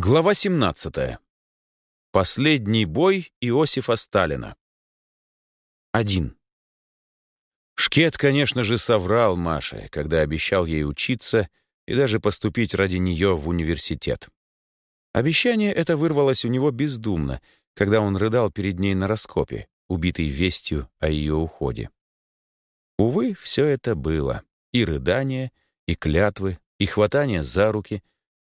Глава 17. Последний бой Иосифа Сталина. 1. Шкет, конечно же, соврал Маше, когда обещал ей учиться и даже поступить ради нее в университет. Обещание это вырвалось у него бездумно, когда он рыдал перед ней на раскопе, убитый вестью о ее уходе. Увы, все это было. И рыдание, и клятвы, и хватание за руки —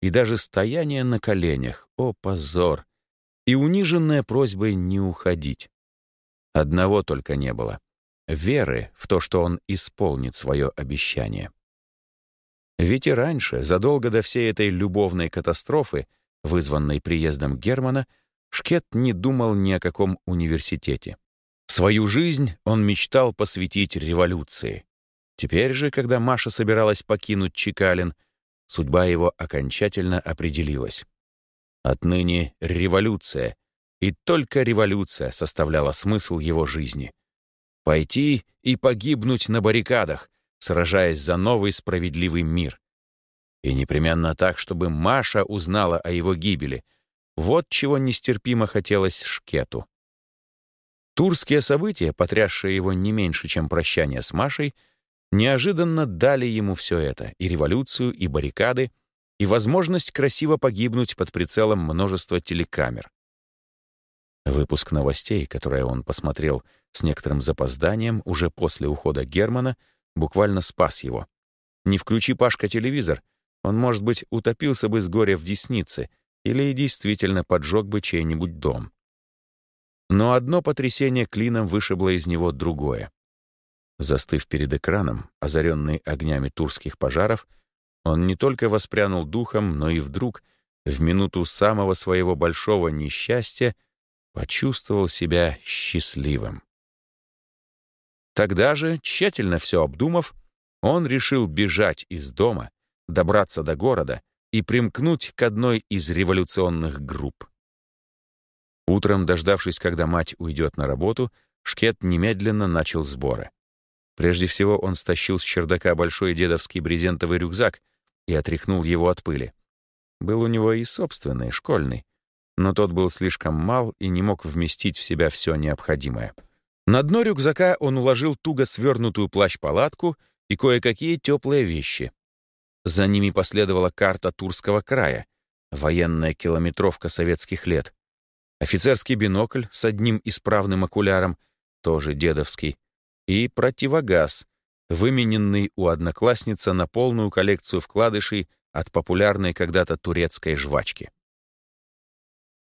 и даже стояние на коленях, о позор, и униженная просьбой не уходить. Одного только не было — веры в то, что он исполнит свое обещание. Ведь и раньше, задолго до всей этой любовной катастрофы, вызванной приездом Германа, Шкет не думал ни о каком университете. Свою жизнь он мечтал посвятить революции. Теперь же, когда Маша собиралась покинуть Чекалин, Судьба его окончательно определилась. Отныне революция, и только революция составляла смысл его жизни. Пойти и погибнуть на баррикадах, сражаясь за новый справедливый мир. И непременно так, чтобы Маша узнала о его гибели. Вот чего нестерпимо хотелось Шкету. Турские события, потрясшие его не меньше, чем прощание с Машей, неожиданно дали ему все это, и революцию, и баррикады, и возможность красиво погибнуть под прицелом множества телекамер. Выпуск новостей, который он посмотрел с некоторым запозданием уже после ухода Германа, буквально спас его. Не включи Пашка телевизор, он, может быть, утопился бы с горя в деснице или действительно поджег бы чей-нибудь дом. Но одно потрясение клином вышибло из него другое. Застыв перед экраном, озаренный огнями турских пожаров, он не только воспрянул духом, но и вдруг, в минуту самого своего большого несчастья, почувствовал себя счастливым. Тогда же, тщательно все обдумав, он решил бежать из дома, добраться до города и примкнуть к одной из революционных групп. Утром, дождавшись, когда мать уйдет на работу, Шкет немедленно начал сборы. Прежде всего он стащил с чердака большой дедовский брезентовый рюкзак и отряхнул его от пыли. Был у него и собственный, школьный, но тот был слишком мал и не мог вместить в себя все необходимое. На дно рюкзака он уложил туго свернутую плащ-палатку и кое-какие теплые вещи. За ними последовала карта Турского края, военная километровка советских лет, офицерский бинокль с одним исправным окуляром, тоже дедовский, и противогаз, вымененный у одноклассницы на полную коллекцию вкладышей от популярной когда-то турецкой жвачки.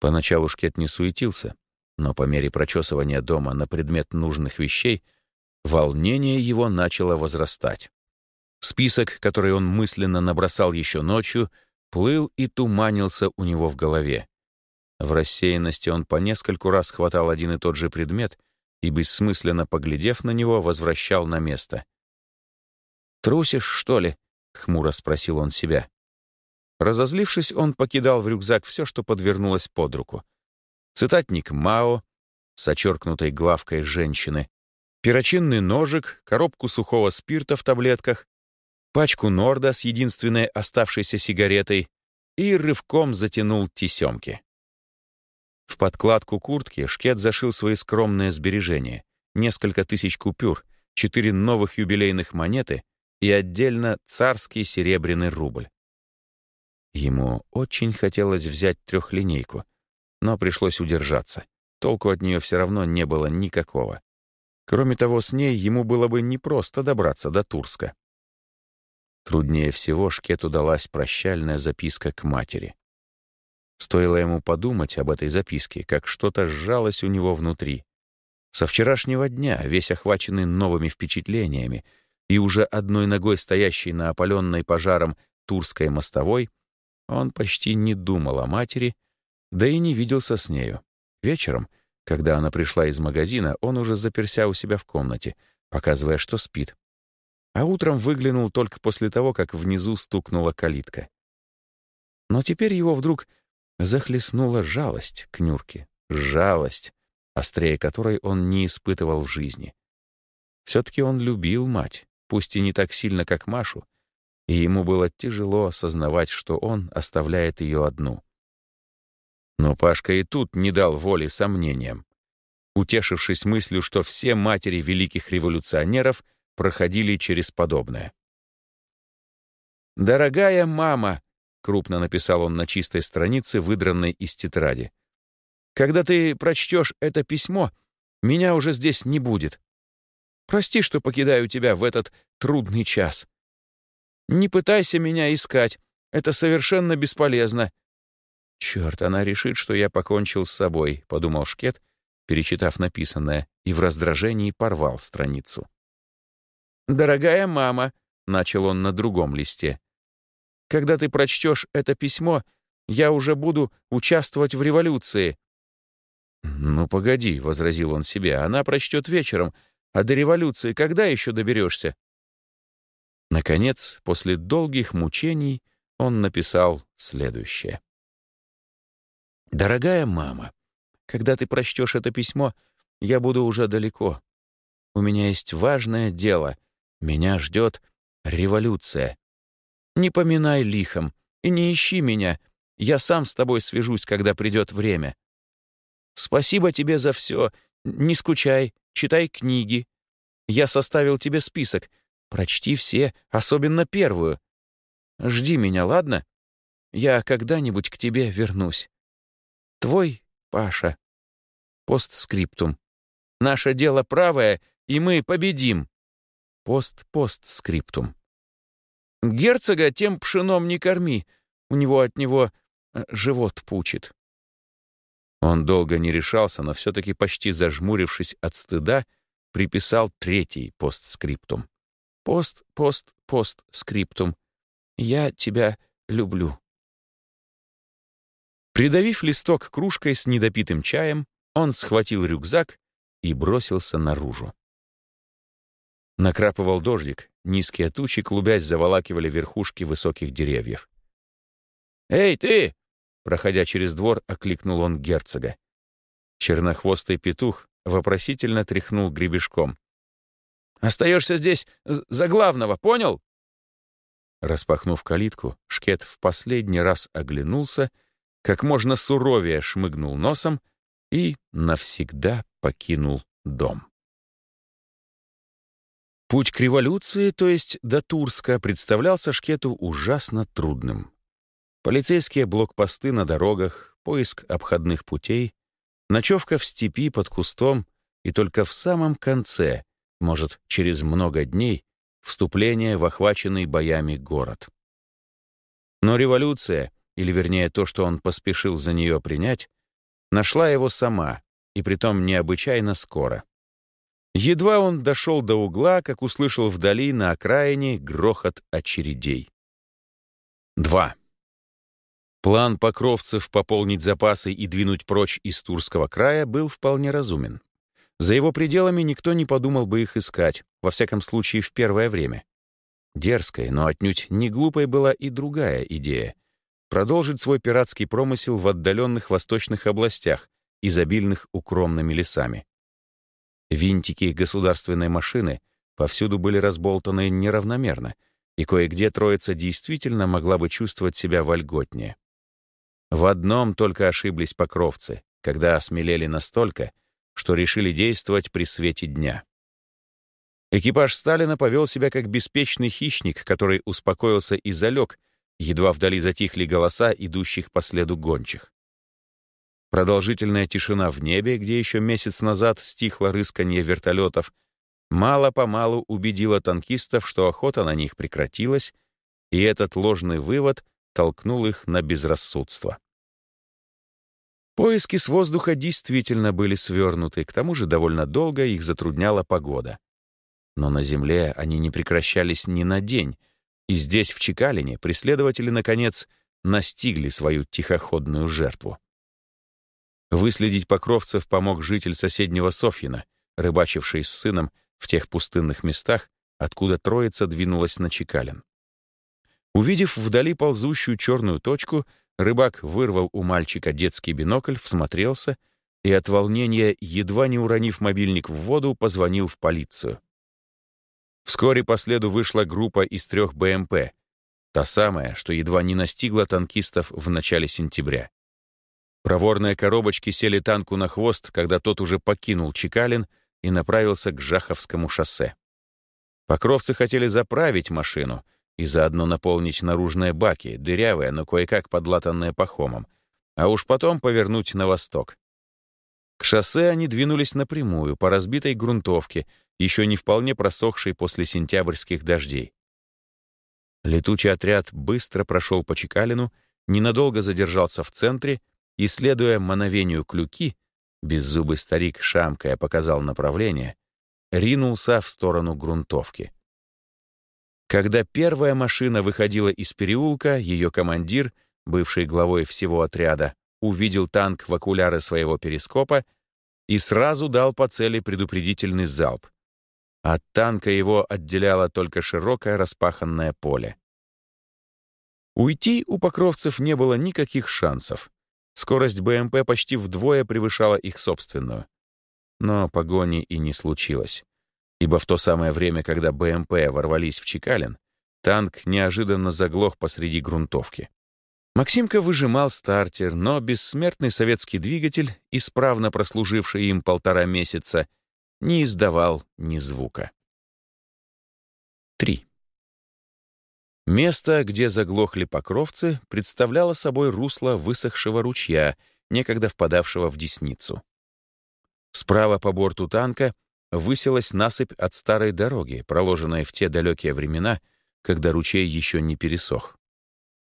Поначалу Шкет не суетился, но по мере прочесывания дома на предмет нужных вещей волнение его начало возрастать. Список, который он мысленно набросал еще ночью, плыл и туманился у него в голове. В рассеянности он по нескольку раз хватал один и тот же предмет и, бессмысленно поглядев на него, возвращал на место. «Трусишь, что ли?» — хмуро спросил он себя. Разозлившись, он покидал в рюкзак все, что подвернулось под руку. Цитатник Мао с очеркнутой главкой женщины, перочинный ножик, коробку сухого спирта в таблетках, пачку Норда с единственной оставшейся сигаретой и рывком затянул тесемки. В подкладку куртки Шкет зашил свои скромные сбережения, несколько тысяч купюр, четыре новых юбилейных монеты и отдельно царский серебряный рубль. Ему очень хотелось взять трехлинейку, но пришлось удержаться. Толку от нее все равно не было никакого. Кроме того, с ней ему было бы непросто добраться до Турска. Труднее всего Шкету далась прощальная записка к матери. Стоило ему подумать об этой записке, как что-то сжалось у него внутри. Со вчерашнего дня, весь охваченный новыми впечатлениями и уже одной ногой стоящий на опаленной пожаром Турской мостовой, он почти не думал о матери, да и не виделся с нею. Вечером, когда она пришла из магазина, он уже заперся у себя в комнате, показывая, что спит. А утром выглянул только после того, как внизу стукнула калитка. Но теперь его вдруг захлестнула жалость к Нюрке. Жалость, острее которой он не испытывал в жизни. Все-таки он любил мать, пусть и не так сильно, как Машу, и ему было тяжело осознавать, что он оставляет ее одну. Но Пашка и тут не дал воли сомнениям, утешившись мыслью, что все матери великих революционеров проходили через подобное. «Дорогая мама», — крупно написал он на чистой странице, выдранной из тетради, «когда ты прочтешь это письмо, меня уже здесь не будет. Прости, что покидаю тебя в этот трудный час. Не пытайся меня искать, это совершенно бесполезно. «Черт, она решит, что я покончил с собой», — подумал Шкет, перечитав написанное, и в раздражении порвал страницу. «Дорогая мама», — начал он на другом листе, «когда ты прочтешь это письмо, я уже буду участвовать в революции». «Ну, погоди», — возразил он себе, — «она прочтет вечером, а до революции когда еще доберешься?» Наконец, после долгих мучений, он написал следующее. «Дорогая мама, когда ты прочтешь это письмо, я буду уже далеко. У меня есть важное дело. Меня ждет революция. Не поминай лихом и не ищи меня. Я сам с тобой свяжусь, когда придет время. Спасибо тебе за все. Не скучай, читай книги. Я составил тебе список. Прочти все, особенно первую. Жди меня, ладно? Я когда-нибудь к тебе вернусь. Твой Паша. Постскриптум. Наше дело правое, и мы победим. Пост-постскриптум. Герцога тем пшеном не корми, у него от него э, живот пучит. Он долго не решался, но все-таки почти зажмурившись от стыда, приписал третий постскриптум. Пост, пост, постскриптум. Я тебя люблю. Придавив листок кружкой с недопитым чаем, он схватил рюкзак и бросился наружу. Накрапывал дождик, низкие тучи, клубясь, заволакивали верхушки высоких деревьев. «Эй, ты!» — проходя через двор, окликнул он герцога. Чернохвостый петух вопросительно тряхнул гребешком. «Остаешься здесь за главного, понял?» Распахнув калитку, Шкет в последний раз оглянулся — как можно суровее шмыгнул носом и навсегда покинул дом. Путь к революции, то есть до Турска, представлялся Шкету ужасно трудным. Полицейские блокпосты на дорогах, поиск обходных путей, ночевка в степи под кустом и только в самом конце, может, через много дней, вступление в охваченный боями город. Но революция — или вернее то, что он поспешил за нее принять, нашла его сама, и притом необычайно скоро. Едва он дошел до угла, как услышал вдали на окраине грохот очередей. 2. План покровцев пополнить запасы и двинуть прочь из Турского края был вполне разумен. За его пределами никто не подумал бы их искать, во всяком случае в первое время. Дерзкой, но отнюдь не глупой была и другая идея продолжить свой пиратский промысел в отдаленных восточных областях, изобильных укромными лесами. Винтики государственной машины повсюду были разболтаны неравномерно, и кое-где троица действительно могла бы чувствовать себя вольготнее. В одном только ошиблись покровцы, когда осмелели настолько, что решили действовать при свете дня. Экипаж Сталина повел себя как беспечный хищник, который успокоился и залег, Едва вдали затихли голоса идущих по следу гончих. Продолжительная тишина в небе, где еще месяц назад стихло рысканье вертолетов, мало-помалу убедила танкистов, что охота на них прекратилась, и этот ложный вывод толкнул их на безрассудство. Поиски с воздуха действительно были свернуты, к тому же довольно долго их затрудняла погода. Но на земле они не прекращались ни на день, и здесь, в Чекалине, преследователи, наконец, настигли свою тихоходную жертву. Выследить покровцев помог житель соседнего Софьина, рыбачивший с сыном в тех пустынных местах, откуда троица двинулась на Чекалин. Увидев вдали ползущую черную точку, рыбак вырвал у мальчика детский бинокль, всмотрелся и от волнения, едва не уронив мобильник в воду, позвонил в полицию. Вскоре по следу вышла группа из трех БМП, та самая, что едва не настигла танкистов в начале сентября. Проворные коробочки сели танку на хвост, когда тот уже покинул Чекалин и направился к Жаховскому шоссе. Покровцы хотели заправить машину и заодно наполнить наружные баки, дырявые, но кое-как подлатанные пахомом, а уж потом повернуть на восток. К шоссе они двинулись напрямую, по разбитой грунтовке, еще не вполне просохшей после сентябрьских дождей. Летучий отряд быстро прошел по Чекалину, ненадолго задержался в центре и, следуя мановению клюки, беззубый старик, шамкая, показал направление, ринулся в сторону грунтовки. Когда первая машина выходила из переулка, ее командир, бывший главой всего отряда, увидел танк в окуляры своего перископа и сразу дал по цели предупредительный залп. От танка его отделяло только широкое распаханное поле. Уйти у покровцев не было никаких шансов. Скорость БМП почти вдвое превышала их собственную. Но погони и не случилось. Ибо в то самое время, когда БМП ворвались в Чекалин, танк неожиданно заглох посреди грунтовки. Максимка выжимал стартер, но бессмертный советский двигатель, исправно прослуживший им полтора месяца, не издавал ни звука. 3. Место, где заглохли покровцы, представляло собой русло высохшего ручья, некогда впадавшего в Десницу. Справа по борту танка высилась насыпь от старой дороги, проложенная в те далекие времена, когда ручей еще не пересох.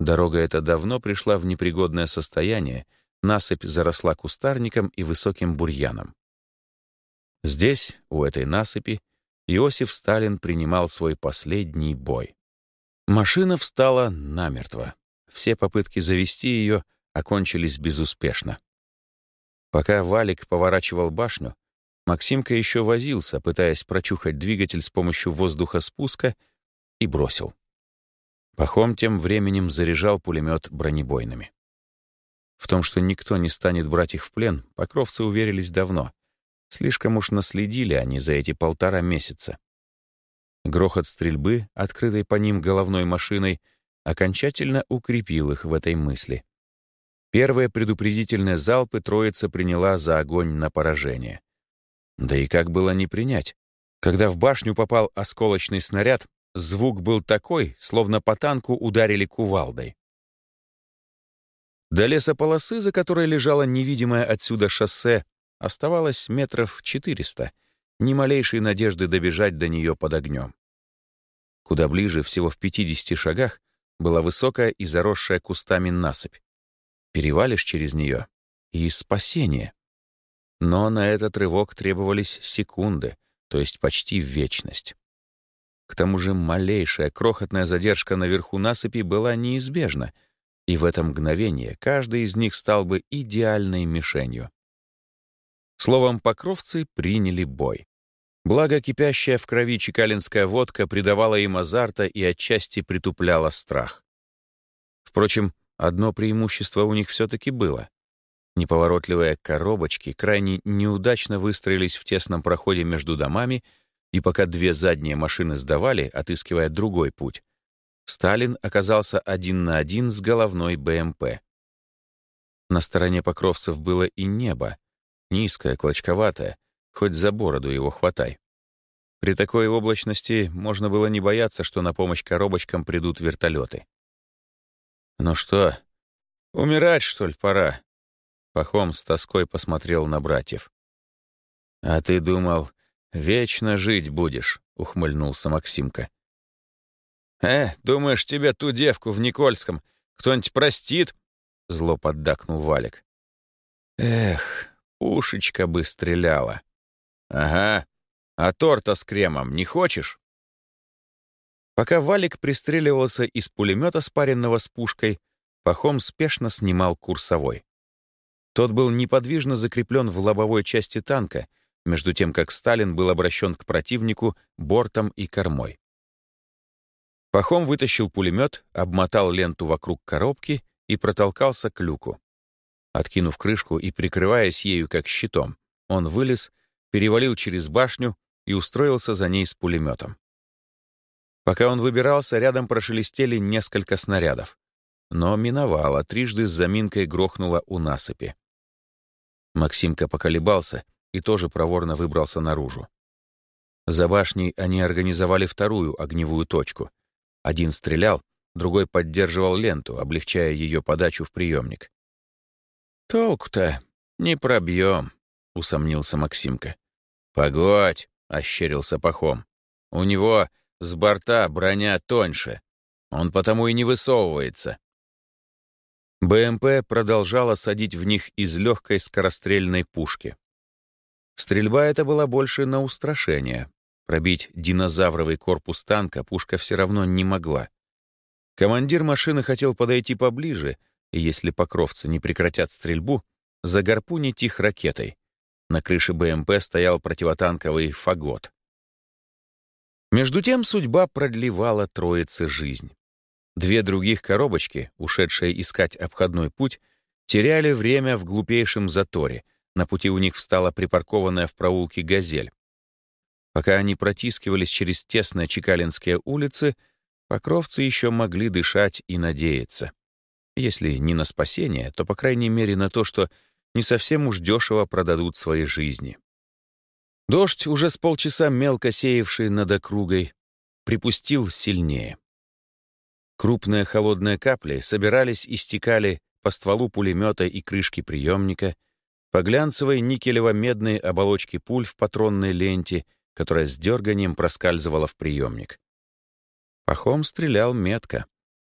Дорога эта давно пришла в непригодное состояние, насыпь заросла кустарником и высоким бурьяном. Здесь, у этой насыпи, Иосиф Сталин принимал свой последний бой. Машина встала намертво. Все попытки завести ее окончились безуспешно. Пока Валик поворачивал башню, Максимка еще возился, пытаясь прочухать двигатель с помощью воздуха спуска, и бросил. Пахом тем временем заряжал пулемет бронебойными. В том, что никто не станет брать их в плен, покровцы уверились давно. Слишком уж наследили они за эти полтора месяца. Грохот стрельбы, открытой по ним головной машиной, окончательно укрепил их в этой мысли. Первые предупредительные залпы троица приняла за огонь на поражение. Да и как было не принять? Когда в башню попал осколочный снаряд, звук был такой, словно по танку ударили кувалдой. До лесополосы, за которой лежало невидимое отсюда шоссе, оставалось метров четыреста, ни малейшей надежды добежать до нее под огнем. Куда ближе, всего в 50 шагах, была высокая и заросшая кустами насыпь. Перевалишь через нее — и спасение. Но на этот рывок требовались секунды, то есть почти вечность. К тому же малейшая крохотная задержка наверху насыпи была неизбежна, и в это мгновение каждый из них стал бы идеальной мишенью. Словом, покровцы приняли бой. Благо, кипящая в крови чекалинская водка придавала им азарта и отчасти притупляла страх. Впрочем, одно преимущество у них все-таки было. Неповоротливые коробочки крайне неудачно выстроились в тесном проходе между домами, и пока две задние машины сдавали, отыскивая другой путь, Сталин оказался один на один с головной БМП. На стороне покровцев было и небо, Низкая, клочковатая, хоть за бороду его хватай. При такой облачности можно было не бояться, что на помощь коробочкам придут вертолеты. «Ну что, умирать, что ли, пора?» Пахом с тоской посмотрел на братьев. «А ты думал, вечно жить будешь?» — ухмыльнулся Максимка. «Э, думаешь, тебе ту девку в Никольском кто-нибудь простит?» — зло поддакнул Валик. «Эх, Пушечка бы стреляла. Ага. А торта с кремом не хочешь? Пока Валик пристреливался из пулемета, спаренного с пушкой, Пахом спешно снимал курсовой. Тот был неподвижно закреплен в лобовой части танка, между тем как Сталин был обращен к противнику бортом и кормой. Пахом вытащил пулемет, обмотал ленту вокруг коробки и протолкался к люку. Откинув крышку и прикрываясь ею как щитом, он вылез, перевалил через башню и устроился за ней с пулеметом. Пока он выбирался, рядом прошелестели несколько снарядов. но миновала, трижды с заминкой грохнула у насыпи. Максимка поколебался и тоже проворно выбрался наружу. За башней они организовали вторую огневую точку. Один стрелял, другой поддерживал ленту, облегчая ее подачу в приемник. «Толку-то не пробьем», — усомнился Максимка. «Погодь», — ощерился Пахом. «У него с борта броня тоньше. Он потому и не высовывается». БМП продолжала садить в них из легкой скорострельной пушки. Стрельба эта была больше на устрашение. Пробить динозавровый корпус танка пушка все равно не могла. Командир машины хотел подойти поближе, и если покровцы не прекратят стрельбу, загарпунить их ракетой. На крыше БМП стоял противотанковый фагот. Между тем судьба продлевала троице жизнь. Две других коробочки, ушедшие искать обходной путь, теряли время в глупейшем заторе. На пути у них встала припаркованная в проулке «Газель». Пока они протискивались через тесные Чекалинские улицы, покровцы еще могли дышать и надеяться. Если не на спасение, то, по крайней мере, на то, что не совсем уж дешево продадут свои жизни. Дождь, уже с полчаса мелко сеявший над округой, припустил сильнее. Крупные холодные капли собирались и стекали по стволу пулемета и крышке приемника, по глянцевой никелево-медной оболочке пуль в патронной ленте — которая с дерганием проскальзывала в приемник. Пахом стрелял метко.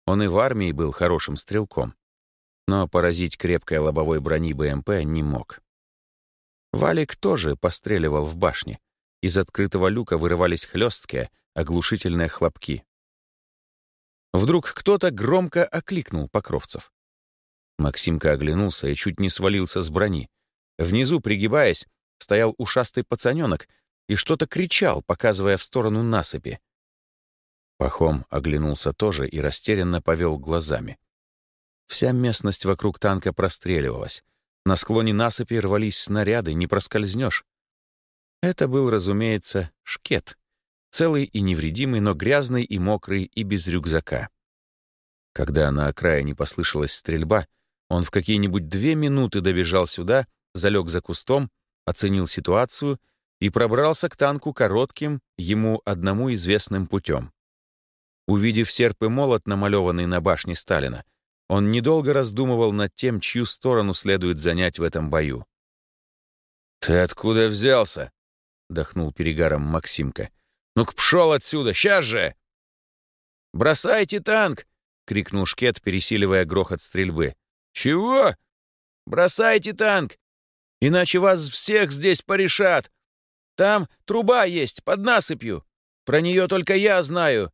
Он и в армии был хорошим стрелком. Но поразить крепкой лобовой брони БМП не мог. Валик тоже постреливал в башне. Из открытого люка вырывались хлесткие, оглушительные хлопки. Вдруг кто-то громко окликнул Покровцев. Максимка оглянулся и чуть не свалился с брони. Внизу, пригибаясь, стоял ушастый пацаненок и что-то кричал, показывая в сторону насыпи. Пахом оглянулся тоже и растерянно повел глазами. Вся местность вокруг танка простреливалась. На склоне насыпи рвались снаряды, не проскользнешь. Это был, разумеется, шкет. Целый и невредимый, но грязный и мокрый и без рюкзака. Когда на окраине послышалась стрельба, он в какие-нибудь две минуты добежал сюда, залег за кустом, оценил ситуацию — и пробрался к танку коротким, ему одному известным путем. Увидев серп и молот, намалеванный на башне Сталина, он недолго раздумывал над тем, чью сторону следует занять в этом бою. «Ты откуда взялся?» — дохнул перегаром Максимка. «Ну-ка, пшел отсюда, сейчас же!» «Бросайте танк!» — крикнул Шкет, пересиливая грохот стрельбы. «Чего? Бросайте танк! Иначе вас всех здесь порешат! Там труба есть, под насыпью. Про нее только я знаю.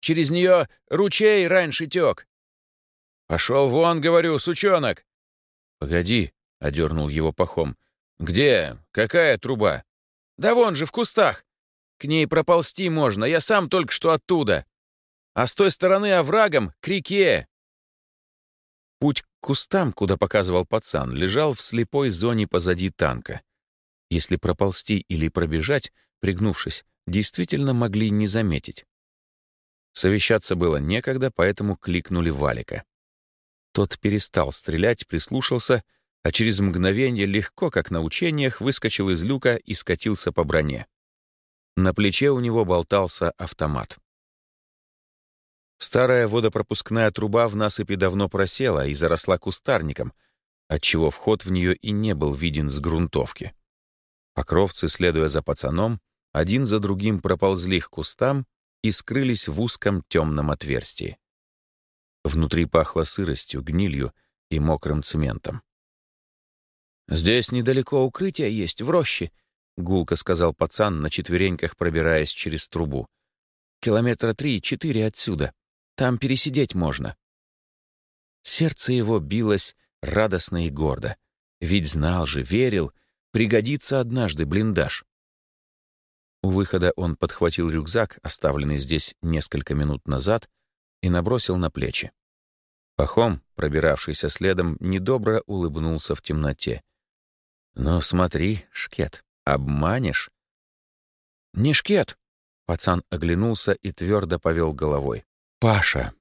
Через нее ручей раньше тек. Пошел вон, говорю, сучонок. Погоди, — одернул его пахом. Где? Какая труба? Да вон же, в кустах. К ней проползти можно, я сам только что оттуда. А с той стороны оврагом — к реке. Путь к кустам, куда показывал пацан, лежал в слепой зоне позади танка если проползти или пробежать, пригнувшись, действительно могли не заметить. Совещаться было некогда, поэтому кликнули Валика. Тот перестал стрелять, прислушался, а через мгновение легко, как на учениях, выскочил из люка и скатился по броне. На плече у него болтался автомат. Старая водопропускная труба в насыпи давно просела и заросла кустарником, отчего вход в нее и не был виден с грунтовки. Покровцы, следуя за пацаном, один за другим проползли к кустам и скрылись в узком темном отверстии. Внутри пахло сыростью, гнилью и мокрым цементом. «Здесь недалеко укрытие есть, в роще», — гулко сказал пацан, на четвереньках пробираясь через трубу. «Километра три-четыре отсюда. Там пересидеть можно». Сердце его билось радостно и гордо. Ведь знал же, верил — Пригодится однажды блиндаж. У выхода он подхватил рюкзак, оставленный здесь несколько минут назад, и набросил на плечи. Пахом, пробиравшийся следом, недобро улыбнулся в темноте. «Ну смотри, Шкет, обманешь?» «Не Шкет!» — пацан оглянулся и твердо повел головой. «Паша!»